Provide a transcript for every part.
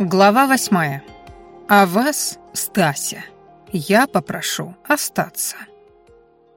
Глава восьмая. А вас, Стася, я попрошу остаться.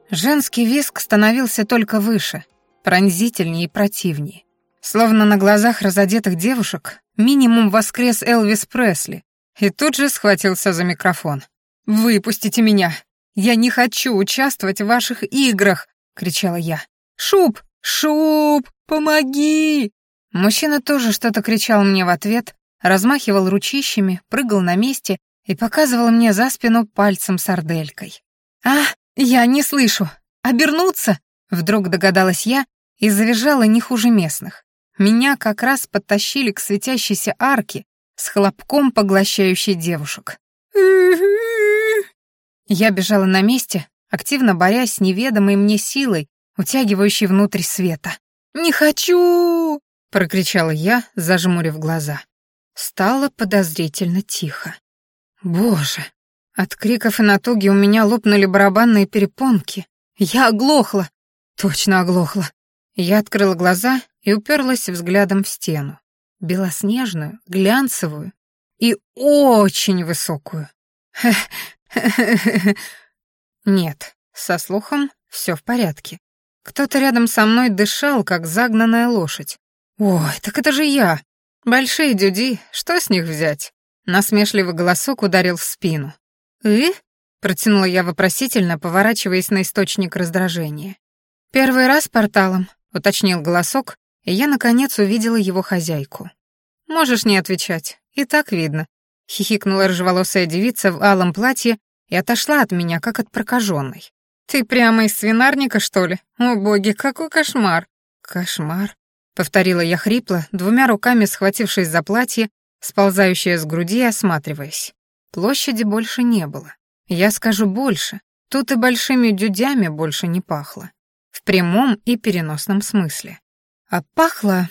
Женский виск становился только выше, пронзительнее и противнее. Словно на глазах разодетых девушек минимум воскрес Элвис Пресли и тут же схватился за микрофон. «Выпустите меня! Я не хочу участвовать в ваших играх!» — кричала я. «Шуб! Шуб! Помоги!» Мужчина тоже что-то кричал мне в ответ, размахивал ручищами, прыгал на месте и показывал мне за спину пальцем сарделькой. «А, я не слышу! Обернуться!» Вдруг догадалась я и завизжала не хуже местных. Меня как раз подтащили к светящейся арке с хлопком поглощающей девушек. Я бежала на месте, активно борясь с неведомой мне силой, утягивающей внутрь света. «Не хочу!» — прокричала я, зажмурив глаза. Стало подозрительно тихо. Боже! От криков и натуги у меня лопнули барабанные перепонки. Я оглохла. Точно оглохла. Я открыла глаза и уперлась взглядом в стену. Белоснежную, глянцевую и очень высокую. Нет, со слухом все в порядке. Кто-то рядом со мной дышал, как загнанная лошадь. Ой, так это же я. «Большие дюди, что с них взять?» Насмешливый голосок ударил в спину. «И?» — протянула я вопросительно, поворачиваясь на источник раздражения. «Первый раз порталом», — уточнил голосок, и я, наконец, увидела его хозяйку. «Можешь не отвечать, и так видно», — хихикнула рыжеволосая девица в алом платье и отошла от меня, как от прокаженной. «Ты прямо из свинарника, что ли? О, боги, какой кошмар!» «Кошмар?» — повторила я хрипло, двумя руками схватившись за платье, сползающее с груди, осматриваясь. Площади больше не было. Я скажу больше, тут и большими дюдями больше не пахло. В прямом и переносном смысле. А пахло...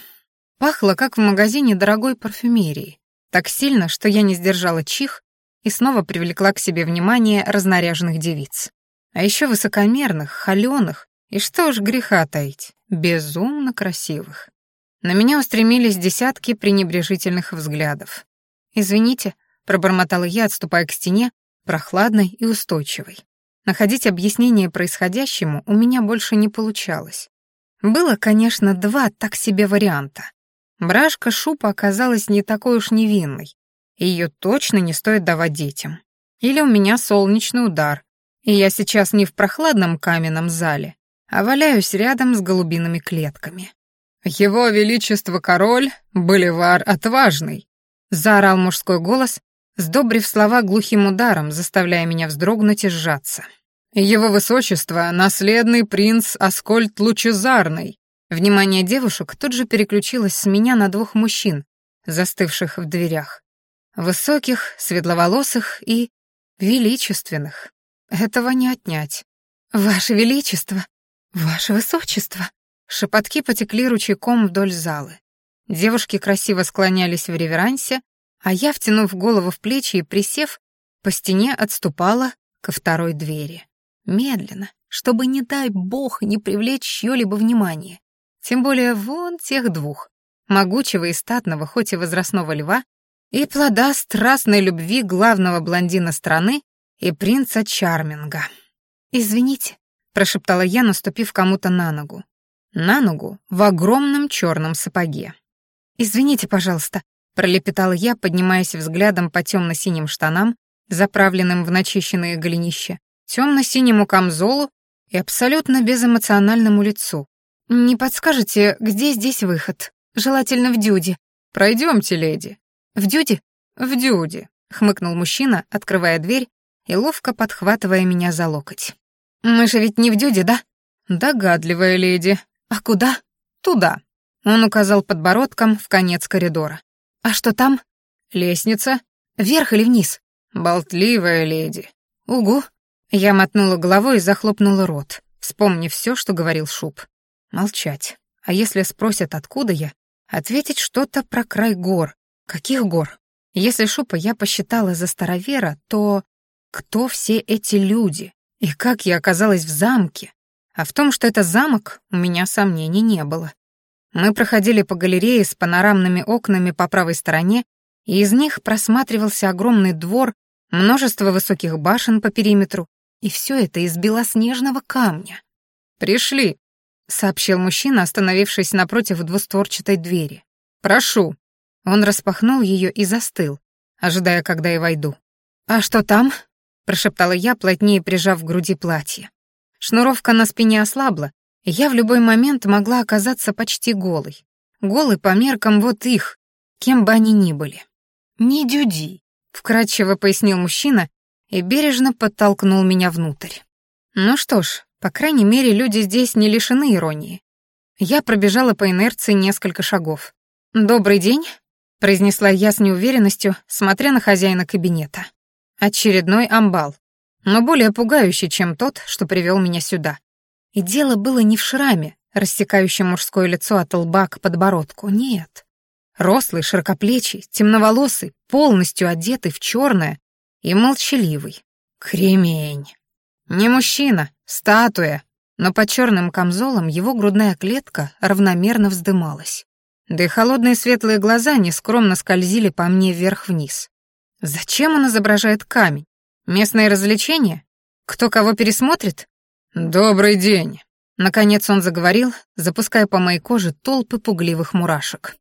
пахло, как в магазине дорогой парфюмерии. Так сильно, что я не сдержала чих и снова привлекла к себе внимание разнаряженных девиц. А еще высокомерных, холёных и что уж греха таить, безумно красивых. На меня устремились десятки пренебрежительных взглядов. «Извините», — пробормотала я, отступая к стене, прохладной и устойчивой. Находить объяснение происходящему у меня больше не получалось. Было, конечно, два так себе варианта. Брашка Шупа оказалась не такой уж невинной, и ее точно не стоит давать детям. Или у меня солнечный удар, и я сейчас не в прохладном каменном зале, а валяюсь рядом с голубиными клетками. «Его Величество Король, Боливар Отважный!» — заорал мужской голос, сдобрив слова глухим ударом, заставляя меня вздрогнуть и сжаться. «Его Высочество, наследный принц Аскольд Лучезарный!» Внимание девушек тут же переключилось с меня на двух мужчин, застывших в дверях. Высоких, светловолосых и величественных. Этого не отнять. «Ваше Величество! Ваше Высочество!» Шепотки потекли ручейком вдоль залы. Девушки красиво склонялись в реверансе, а я, втянув голову в плечи и присев, по стене отступала ко второй двери. Медленно, чтобы, не дай бог, не привлечь чьё-либо внимание. Тем более вон тех двух, могучего и статного, хоть и возрастного льва, и плода страстной любви главного блондина страны и принца Чарминга. «Извините», — прошептала я, наступив кому-то на ногу на ногу в огромном черном сапоге. «Извините, пожалуйста», — пролепетала я, поднимаясь взглядом по темно-синим штанам, заправленным в начищенные голенище, темно-синему камзолу и абсолютно безэмоциональному лицу. «Не подскажете, где здесь выход? Желательно в дюде». «Пройдемте, леди». «В дюде?» «В дюде», — хмыкнул мужчина, открывая дверь и ловко подхватывая меня за локоть. «Мы же ведь не в дюде, да?» «Догадливая леди», «А куда?» «Туда». Он указал подбородком в конец коридора. «А что там?» «Лестница». «Вверх или вниз?» «Болтливая леди». «Угу». Я мотнула головой и захлопнула рот, вспомнив все, что говорил Шуб. Молчать. А если спросят, откуда я, ответить что-то про край гор. Каких гор? Если Шупа я посчитала за старовера, то кто все эти люди? И как я оказалась в замке? А в том, что это замок, у меня сомнений не было. Мы проходили по галерее с панорамными окнами по правой стороне и из них просматривался огромный двор, множество высоких башен по периметру, и все это из белоснежного камня. «Пришли», — сообщил мужчина, остановившись напротив двустворчатой двери. «Прошу». Он распахнул ее и застыл, ожидая, когда я войду. «А что там?» — прошептала я, плотнее прижав к груди платье. Шнуровка на спине ослабла, и я в любой момент могла оказаться почти голой. Голый по меркам вот их, кем бы они ни были. «Не дюди», — вкратчиво пояснил мужчина и бережно подтолкнул меня внутрь. Ну что ж, по крайней мере, люди здесь не лишены иронии. Я пробежала по инерции несколько шагов. «Добрый день», — произнесла я с неуверенностью, смотря на хозяина кабинета. Очередной амбал, но более пугающий, чем тот, что привел меня сюда. И дело было не в шраме, рассекающем мужское лицо от лба к подбородку, нет. Рослый, широкоплечий, темноволосый, полностью одетый в черное и молчаливый. Кремень. Не мужчина, статуя, но под черным камзолом его грудная клетка равномерно вздымалась. Да и холодные светлые глаза нескромно скользили по мне вверх-вниз. Зачем он изображает камень? Местное развлечение? Кто кого пересмотрит? «Добрый день!» Наконец он заговорил, запуская по моей коже толпы пугливых мурашек.